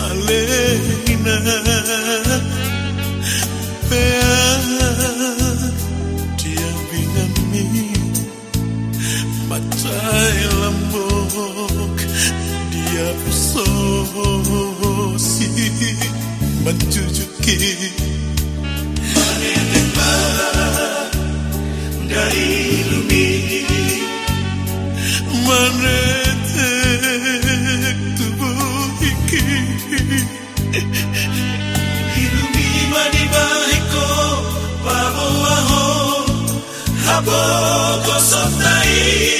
علينا dia bingami matai lembok dia mencucuk mencucuki Hapo kosotai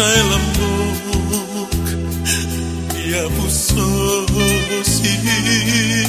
Ceylanbuk Ya bu sosis